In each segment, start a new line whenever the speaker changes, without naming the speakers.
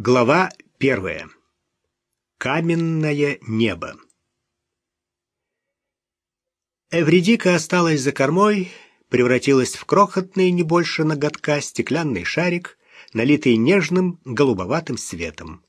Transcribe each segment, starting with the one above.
Глава первая. Каменное небо. Эвредика осталась за кормой, превратилась в крохотный, не больше ноготка, стеклянный шарик, налитый нежным голубоватым светом.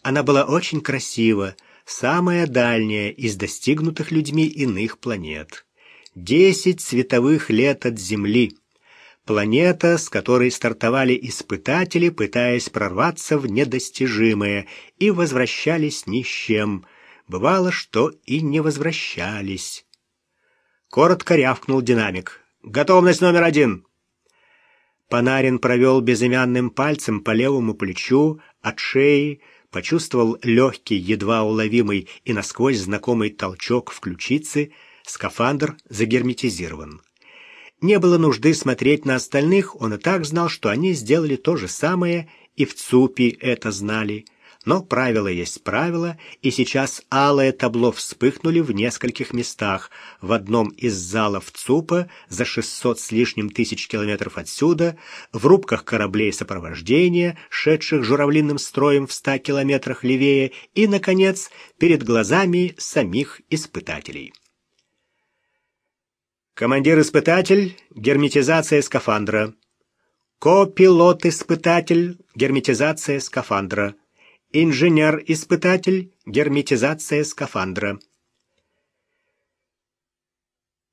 Она была очень красива, самая дальняя из достигнутых людьми иных планет. Десять световых лет от Земли — Планета, с которой стартовали испытатели, пытаясь прорваться в недостижимое, и возвращались ни с чем. Бывало, что и не возвращались. Коротко рявкнул динамик. «Готовность номер один!» Панарин провел безымянным пальцем по левому плечу, от шеи, почувствовал легкий, едва уловимый и насквозь знакомый толчок в ключице, скафандр загерметизирован. Не было нужды смотреть на остальных, он и так знал, что они сделали то же самое, и в ЦУПе это знали. Но правило есть правило, и сейчас алое табло вспыхнули в нескольких местах. В одном из залов ЦУПа, за 600 с лишним тысяч километров отсюда, в рубках кораблей сопровождения, шедших журавлиным строем в 100 километрах левее, и, наконец, перед глазами самих испытателей. Командир-испытатель, герметизация скафандра. Копилот-испытатель, герметизация скафандра. Инженер-испытатель, герметизация скафандра.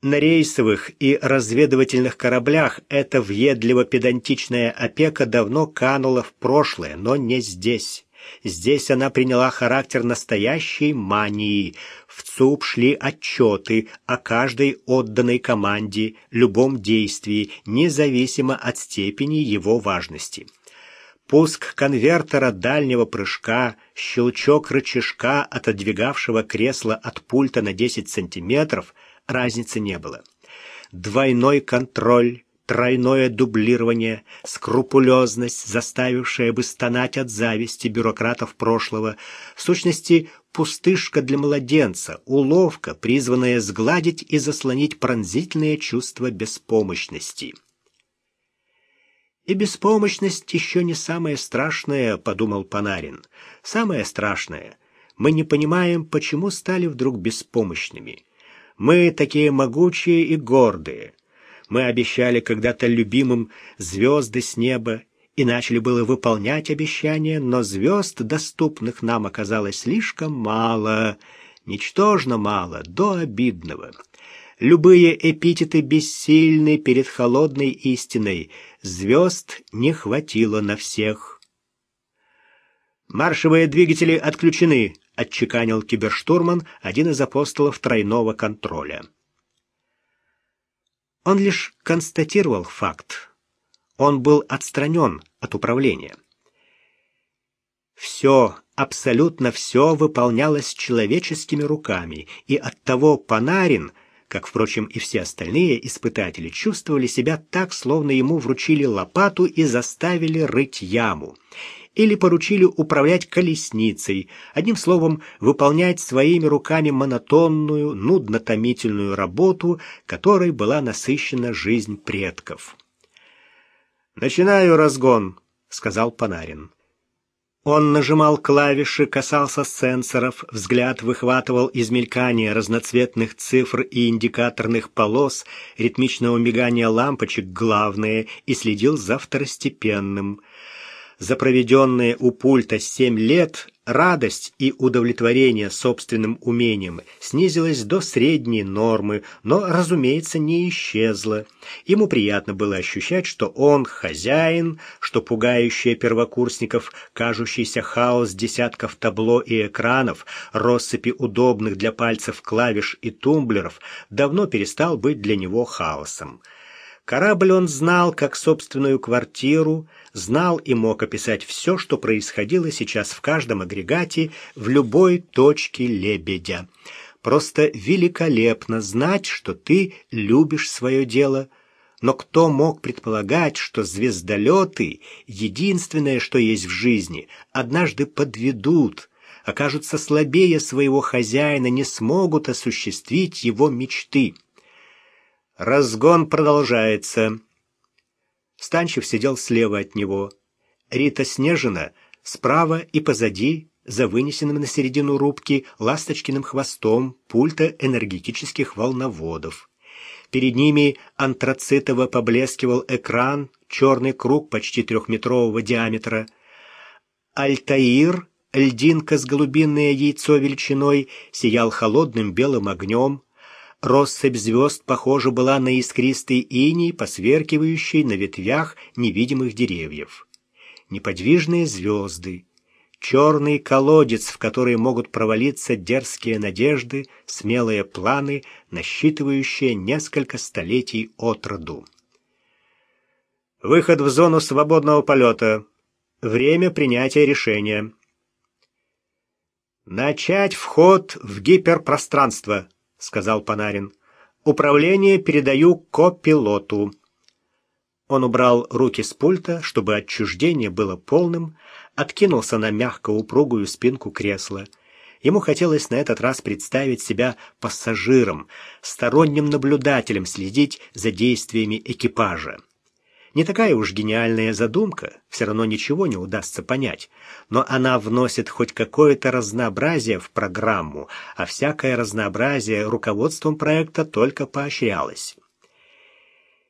На рейсовых и разведывательных кораблях эта въедливо-педантичная опека давно канула в прошлое, но не здесь. Здесь она приняла характер настоящей мании. В ЦУП шли отчеты о каждой отданной команде, любом действии, независимо от степени его важности. Пуск конвертера дальнего прыжка, щелчок рычажка, отодвигавшего кресло от пульта на 10 сантиметров, разницы не было. Двойной контроль, тройное дублирование, скрупулезность, заставившая бы стонать от зависти бюрократов прошлого, в сущности, пустышка для младенца, уловка, призванная сгладить и заслонить пронзительное чувство беспомощности. «И беспомощность еще не самое страшное», — подумал Панарин. «Самое страшное — мы не понимаем, почему стали вдруг беспомощными. Мы такие могучие и гордые». Мы обещали когда-то любимым звезды с неба и начали было выполнять обещания, но звезд, доступных нам, оказалось слишком мало, ничтожно мало, до обидного. Любые эпитеты бессильны перед холодной истиной. Звезд не хватило на всех. «Маршевые двигатели отключены», — отчеканил киберштурман, один из апостолов тройного контроля. Он лишь констатировал факт. Он был отстранен от управления. Все, абсолютно все выполнялось человеческими руками, и оттого Панарин, как, впрочем, и все остальные испытатели, чувствовали себя так, словно ему вручили лопату и заставили рыть яму или поручили управлять колесницей, одним словом, выполнять своими руками монотонную, нудно-томительную работу, которой была насыщена жизнь предков. «Начинаю разгон», — сказал Панарин. Он нажимал клавиши, касался сенсоров, взгляд выхватывал из мелькания разноцветных цифр и индикаторных полос, ритмичного мигания лампочек главное и следил за второстепенным — за проведенные у пульта семь лет радость и удовлетворение собственным умением снизилась до средней нормы, но, разумеется, не исчезла. Ему приятно было ощущать, что он хозяин, что пугающий первокурсников кажущийся хаос десятков табло и экранов, россыпи удобных для пальцев клавиш и тумблеров давно перестал быть для него хаосом. Корабль он знал как собственную квартиру, знал и мог описать все, что происходило сейчас в каждом агрегате, в любой точке лебедя. Просто великолепно знать, что ты любишь свое дело. Но кто мог предполагать, что звездолеты, единственное, что есть в жизни, однажды подведут, окажутся слабее своего хозяина, не смогут осуществить его мечты? Разгон продолжается. Станчев сидел слева от него. Рита Снежина Справа и позади, за вынесенным на середину рубки ласточкиным хвостом пульта энергетических волноводов. Перед ними антрацитово поблескивал экран, черный круг почти трехметрового диаметра. Альтаир, льдинка с голубиное яйцо величиной, сиял холодным белым огнем. Россыпь звезд, похоже, была на искристый иней, посверкивающий на ветвях невидимых деревьев неподвижные звезды, черный колодец, в который могут провалиться дерзкие надежды, смелые планы, насчитывающие несколько столетий от роду. Выход в зону свободного полета. Время принятия решения. «Начать вход в гиперпространство», — сказал Панарин. «Управление передаю копилоту». Он убрал руки с пульта, чтобы отчуждение было полным, откинулся на мягко упругую спинку кресла. Ему хотелось на этот раз представить себя пассажиром, сторонним наблюдателем следить за действиями экипажа. Не такая уж гениальная задумка, все равно ничего не удастся понять, но она вносит хоть какое-то разнообразие в программу, а всякое разнообразие руководством проекта только поощрялось.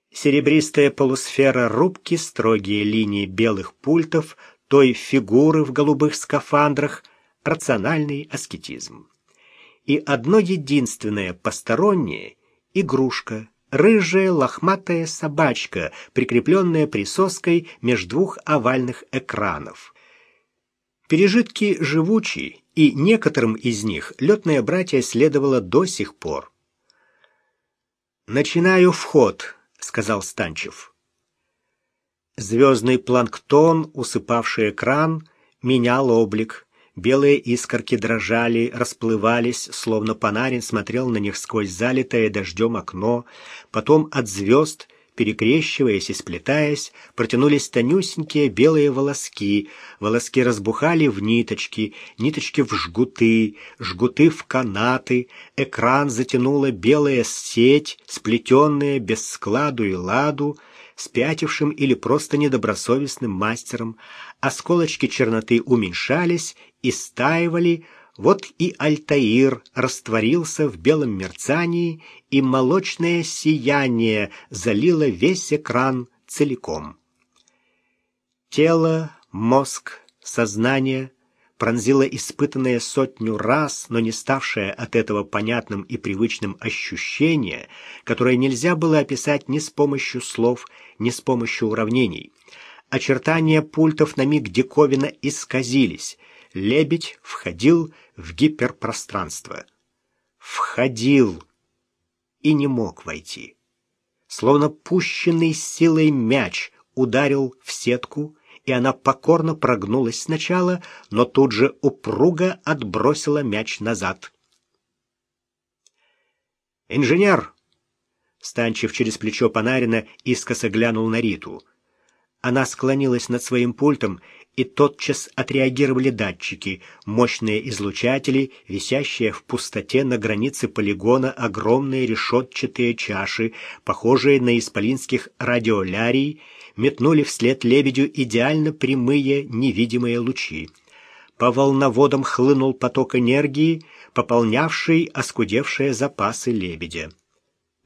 Серебристая полусфера рубки, строгие линии белых пультов, той фигуры в голубых скафандрах, рациональный аскетизм. И одно единственное постороннее — игрушка, рыжая лохматая собачка, прикрепленная присоской между двух овальных экранов. Пережитки живучи, и некоторым из них летное братья следовало до сих пор. «Начинаю вход», сказал Станчев. Звездный планктон, усыпавший экран, менял облик. Белые искорки дрожали, расплывались, словно Панарин смотрел на них сквозь залитое дождем окно. Потом от звезд перекрещиваясь и сплетаясь, протянулись тонюсенькие белые волоски. Волоски разбухали в ниточки, ниточки в жгуты, жгуты в канаты. Экран затянула белая сеть, сплетенная без складу и ладу, спятившим или просто недобросовестным мастером. Осколочки черноты уменьшались и стаивали, вот и Альтаир растворился в белом мерцании, и молочное сияние залило весь экран целиком. Тело, мозг, сознание пронзило испытанное сотню раз, но не ставшее от этого понятным и привычным ощущение, которое нельзя было описать ни с помощью слов, ни с помощью уравнений. Очертания пультов на миг диковина исказились. Лебедь входил в гиперпространство. Входил и не мог войти. Словно пущенный силой мяч ударил в сетку, и она покорно прогнулась сначала, но тут же упруго отбросила мяч назад. «Инженер!» Станчив через плечо Панарина, искоса глянул на Риту. Она склонилась над своим пультом и тотчас отреагировали датчики, мощные излучатели, висящие в пустоте на границе полигона огромные решетчатые чаши, похожие на исполинских радиолярий, метнули вслед лебедю идеально прямые невидимые лучи. По волноводам хлынул поток энергии, пополнявший оскудевшие запасы лебедя.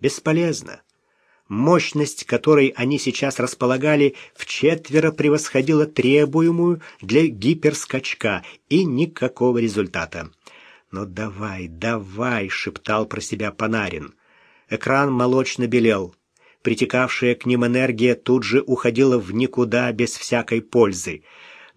Бесполезно мощность которой они сейчас располагали, вчетверо превосходила требуемую для гиперскачка, и никакого результата. «Ну давай, давай!» — шептал про себя Панарин. Экран молочно белел. Притекавшая к ним энергия тут же уходила в никуда без всякой пользы.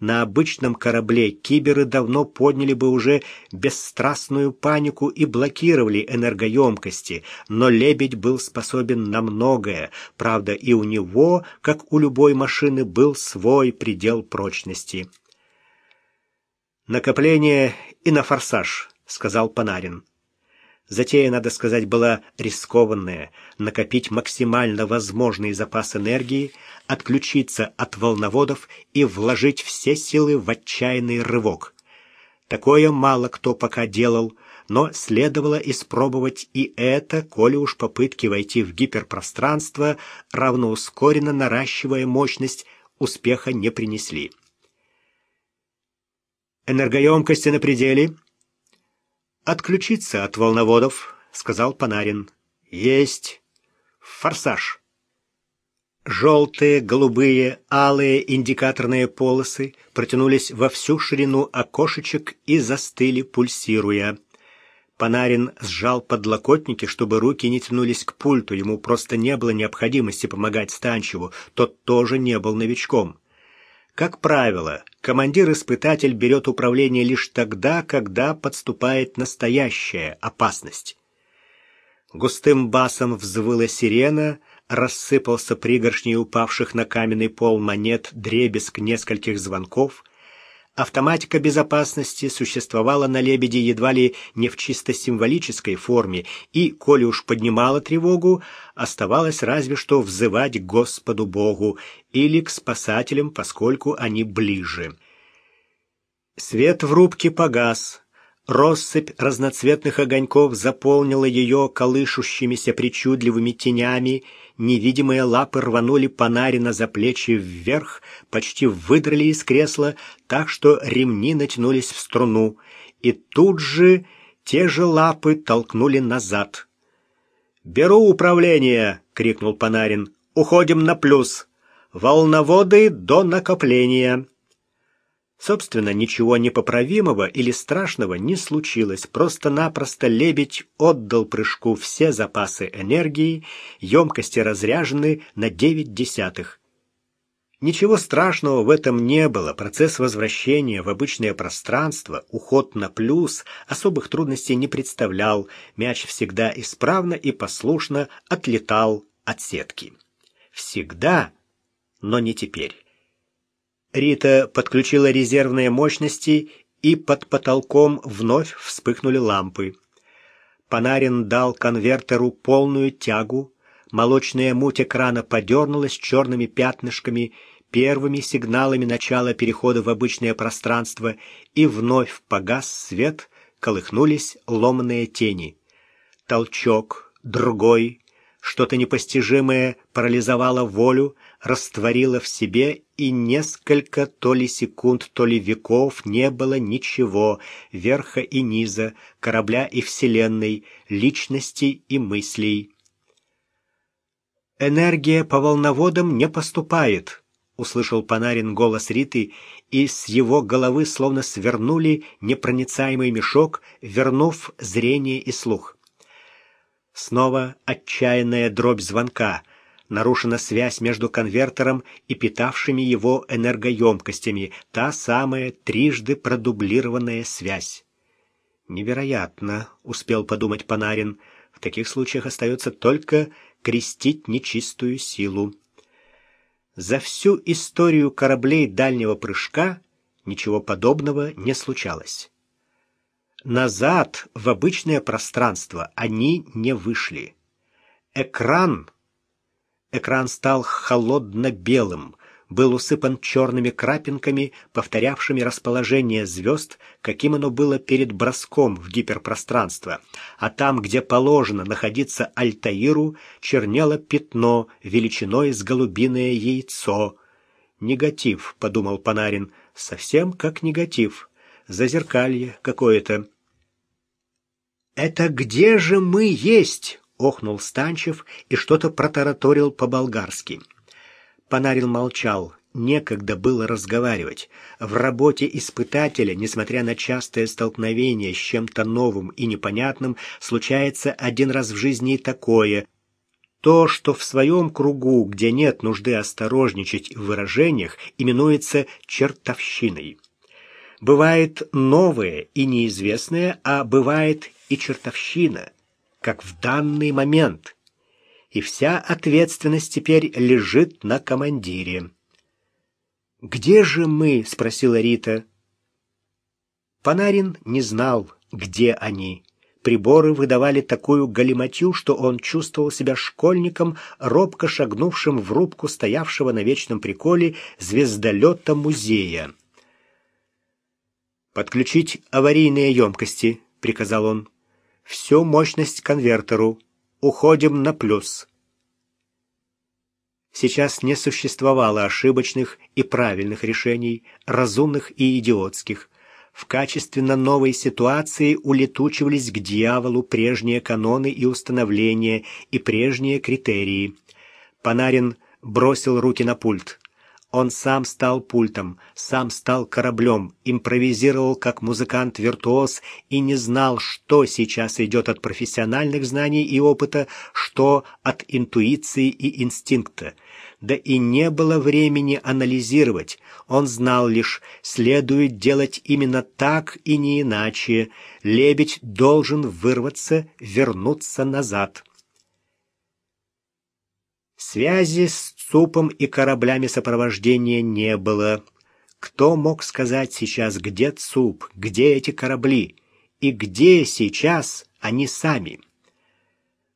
На обычном корабле киберы давно подняли бы уже бесстрастную панику и блокировали энергоемкости, но «Лебедь» был способен на многое, правда, и у него, как у любой машины, был свой предел прочности. «Накопление и на форсаж», — сказал Панарин. Затея, надо сказать, была рискованная — накопить максимально возможный запас энергии, отключиться от волноводов и вложить все силы в отчаянный рывок. Такое мало кто пока делал, но следовало испробовать и это, коли уж попытки войти в гиперпространство, равноускоренно наращивая мощность, успеха не принесли. Энергоемкости на пределе. Отключиться от волноводов, сказал Панарин. Есть. Форсаж. Желтые, голубые, алые индикаторные полосы протянулись во всю ширину окошечек и застыли, пульсируя. Панарин сжал подлокотники, чтобы руки не тянулись к пульту. Ему просто не было необходимости помогать Станчеву. Тот тоже не был новичком. Как правило, командир-испытатель берет управление лишь тогда, когда подступает настоящая опасность. Густым басом взвыла сирена, рассыпался пригоршней упавших на каменный пол монет дребезг нескольких звонков — Автоматика безопасности существовала на «Лебеде» едва ли не в чисто символической форме, и, коли уж поднимала тревогу, оставалось разве что взывать Господу Богу или к спасателям, поскольку они ближе. Свет в рубке погас. Россыпь разноцветных огоньков заполнила ее колышущимися причудливыми тенями, невидимые лапы рванули Панарина за плечи вверх, почти выдрали из кресла, так что ремни натянулись в струну, и тут же те же лапы толкнули назад. «Беру управление!» — крикнул Панарин. «Уходим на плюс! Волноводы до накопления!» Собственно, ничего непоправимого или страшного не случилось. Просто-напросто лебедь отдал прыжку все запасы энергии, емкости разряжены на девять десятых. Ничего страшного в этом не было. Процесс возвращения в обычное пространство, уход на плюс, особых трудностей не представлял. Мяч всегда исправно и послушно отлетал от сетки. Всегда, но не теперь. Рита подключила резервные мощности, и под потолком вновь вспыхнули лампы. Панарин дал конвертеру полную тягу, молочная муть экрана подернулась черными пятнышками, первыми сигналами начала перехода в обычное пространство, и вновь погас свет, колыхнулись ломаные тени. Толчок, другой, что-то непостижимое парализовало волю, растворило в себе, и несколько то ли секунд, то ли веков не было ничего, верха и низа, корабля и вселенной, личности и мыслей. «Энергия по волноводам не поступает», — услышал Панарин голос Риты, и с его головы словно свернули непроницаемый мешок, вернув зрение и слух. Снова отчаянная дробь звонка. Нарушена связь между конвертером и питавшими его энергоемкостями, та самая трижды продублированная связь. «Невероятно», — успел подумать Панарин. «В таких случаях остается только крестить нечистую силу». За всю историю кораблей дальнего прыжка ничего подобного не случалось. Назад, в обычное пространство, они не вышли. Экран... Экран стал холодно-белым, был усыпан черными крапинками, повторявшими расположение звезд, каким оно было перед броском в гиперпространство. А там, где положено находиться Альтаиру, чернело пятно величиной с голубиное яйцо. «Негатив», — подумал Панарин, — «совсем как негатив» зазеркалье какое-то. «Это где же мы есть?» — охнул Станчев и что-то протараторил по-болгарски. Панарин молчал. Некогда было разговаривать. В работе испытателя, несмотря на частое столкновение с чем-то новым и непонятным, случается один раз в жизни такое. То, что в своем кругу, где нет нужды осторожничать в выражениях, именуется чертовщиной. Бывает новое и неизвестное, а бывает и чертовщина, как в данный момент. И вся ответственность теперь лежит на командире. «Где же мы?» — спросила Рита. Панарин не знал, где они. Приборы выдавали такую галиматью, что он чувствовал себя школьником, робко шагнувшим в рубку стоявшего на вечном приколе звездолета музея. «Подключить аварийные емкости», — приказал он. «Всю мощность конвертеру. Уходим на плюс». Сейчас не существовало ошибочных и правильных решений, разумных и идиотских. В качественно новой ситуации улетучивались к дьяволу прежние каноны и установления и прежние критерии. Панарин бросил руки на пульт. Он сам стал пультом, сам стал кораблем, импровизировал как музыкант-виртуоз и не знал, что сейчас идет от профессиональных знаний и опыта, что от интуиции и инстинкта. Да и не было времени анализировать. Он знал лишь, следует делать именно так и не иначе. Лебедь должен вырваться, вернуться назад. Связи с ЦУПом и кораблями сопровождения не было. Кто мог сказать сейчас, где ЦУП, где эти корабли и где сейчас они сами?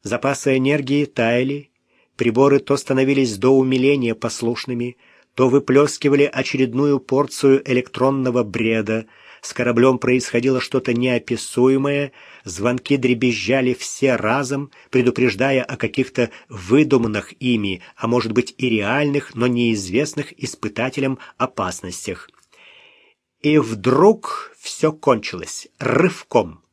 Запасы энергии таяли, приборы то становились до умиления послушными, то выплескивали очередную порцию электронного бреда, с кораблем происходило что-то неописуемое, звонки дребезжали все разом, предупреждая о каких-то выдуманных ими, а может быть и реальных, но неизвестных испытателям опасностях. И вдруг все кончилось рывком.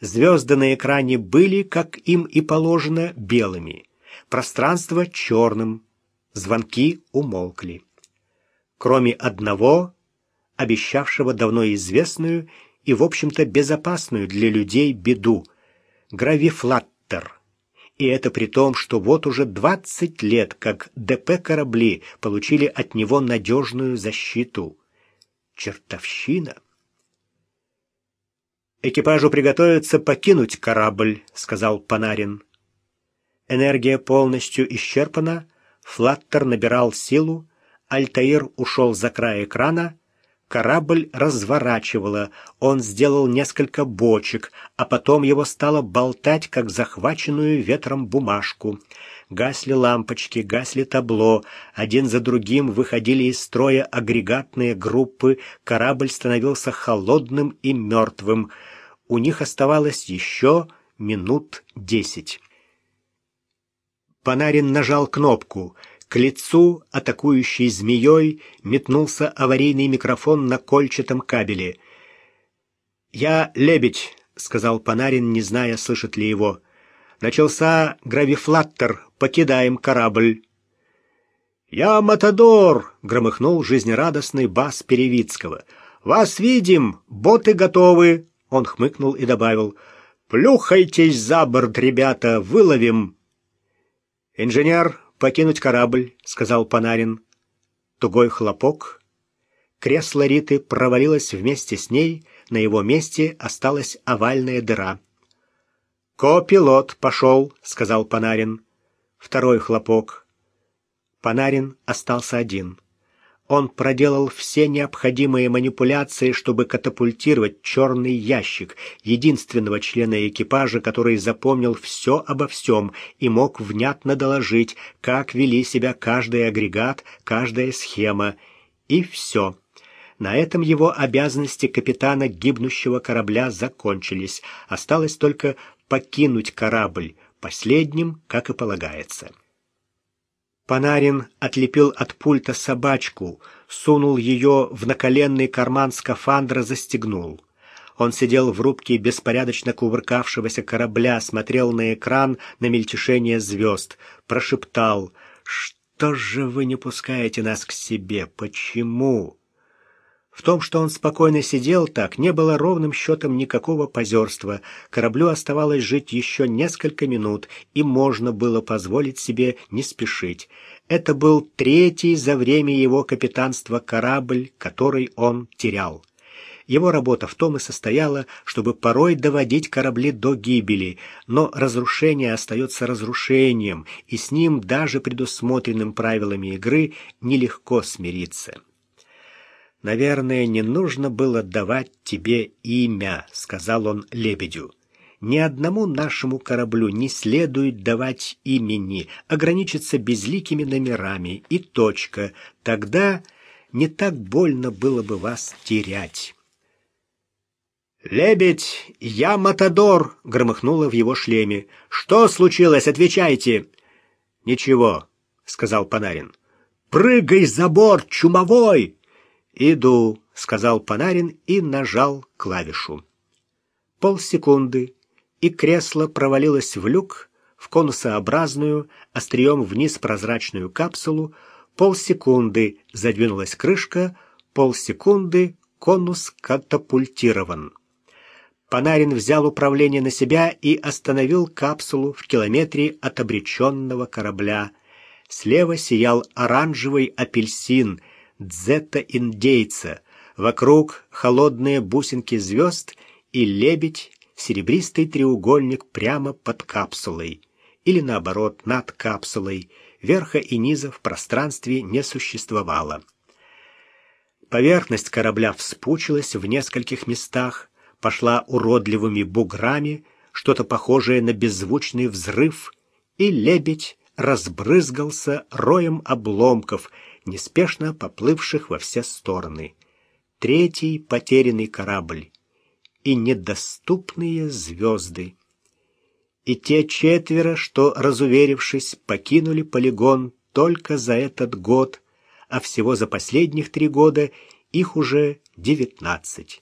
Звезды на экране были, как им и положено, белыми, пространство черным, звонки умолкли. Кроме одного, обещавшего давно известную и, в общем-то, безопасную для людей беду — гравифлаттер. И это при том, что вот уже 20 лет, как ДП-корабли получили от него надежную защиту. Чертовщина! «Экипажу приготовиться покинуть корабль», — сказал Панарин. Энергия полностью исчерпана, Флаттер набирал силу, Альтаир ушел за край экрана, Корабль разворачивало, он сделал несколько бочек, а потом его стало болтать, как захваченную ветром бумажку. Гасли лампочки, гасли табло, один за другим выходили из строя агрегатные группы, корабль становился холодным и мертвым. У них оставалось еще минут десять. Панарин нажал кнопку — к лицу атакующей змеей метнулся аварийный микрофон на кольчатом кабеле. «Я лебедь», — сказал Панарин, не зная, слышит ли его. «Начался гравифлаттер. Покидаем корабль». «Я Матадор!» — громыхнул жизнерадостный бас Перевицкого. «Вас видим! Боты готовы!» Он хмыкнул и добавил. «Плюхайтесь за борт, ребята, выловим!» Инженер покинуть корабль», — сказал Панарин. Тугой хлопок. Кресло Риты провалилось вместе с ней, на его месте осталась овальная дыра. «Ко-пилот пошел», — сказал Панарин. Второй хлопок. Панарин остался один. Он проделал все необходимые манипуляции, чтобы катапультировать черный ящик, единственного члена экипажа, который запомнил все обо всем и мог внятно доложить, как вели себя каждый агрегат, каждая схема. И все. На этом его обязанности капитана гибнущего корабля закончились. Осталось только покинуть корабль, последним, как и полагается. Панарин отлепил от пульта собачку, сунул ее в наколенный карман скафандра, застегнул. Он сидел в рубке беспорядочно кувыркавшегося корабля, смотрел на экран на мельтешение звезд, прошептал «Что же вы не пускаете нас к себе? Почему?» В том, что он спокойно сидел так, не было ровным счетом никакого позерства. Кораблю оставалось жить еще несколько минут, и можно было позволить себе не спешить. Это был третий за время его капитанства корабль, который он терял. Его работа в том и состояла, чтобы порой доводить корабли до гибели, но разрушение остается разрушением, и с ним даже предусмотренным правилами игры нелегко смириться. «Наверное, не нужно было давать тебе имя», — сказал он лебедю. «Ни одному нашему кораблю не следует давать имени, ограничиться безликими номерами и точка. Тогда не так больно было бы вас терять». «Лебедь, я Матадор!» — громыхнуло в его шлеме. «Что случилось? Отвечайте!» «Ничего», — сказал Панарин. «Прыгай за борт, чумовой!» «Иду», — сказал Панарин и нажал клавишу. Полсекунды, и кресло провалилось в люк, в конусообразную, острием вниз прозрачную капсулу, полсекунды задвинулась крышка, полсекунды конус катапультирован. Панарин взял управление на себя и остановил капсулу в километре от обреченного корабля. Слева сиял оранжевый апельсин — дзета-индейца, вокруг холодные бусинки звезд и лебедь, серебристый треугольник прямо под капсулой, или наоборот, над капсулой, верха и низа в пространстве не существовало. Поверхность корабля вспучилась в нескольких местах, пошла уродливыми буграми, что-то похожее на беззвучный взрыв, и лебедь разбрызгался роем обломков — неспешно поплывших во все стороны. Третий потерянный корабль и недоступные звезды. И те четверо, что, разуверившись, покинули полигон только за этот год, а всего за последних три года их уже девятнадцать.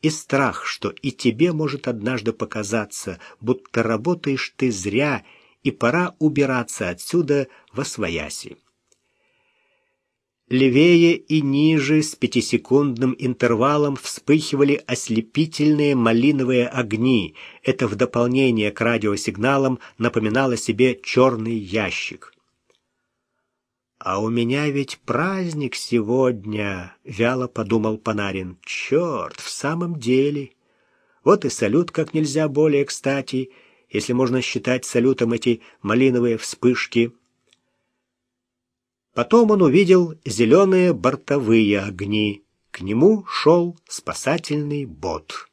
И страх, что и тебе может однажды показаться, будто работаешь ты зря, и пора убираться отсюда во свояси. Левее и ниже с пятисекундным интервалом вспыхивали ослепительные малиновые огни. Это в дополнение к радиосигналам напоминало себе черный ящик. «А у меня ведь праздник сегодня», — вяло подумал Панарин. «Черт, в самом деле! Вот и салют как нельзя более кстати, если можно считать салютом эти малиновые вспышки». Потом он увидел зеленые бортовые огни. К нему шел спасательный бот.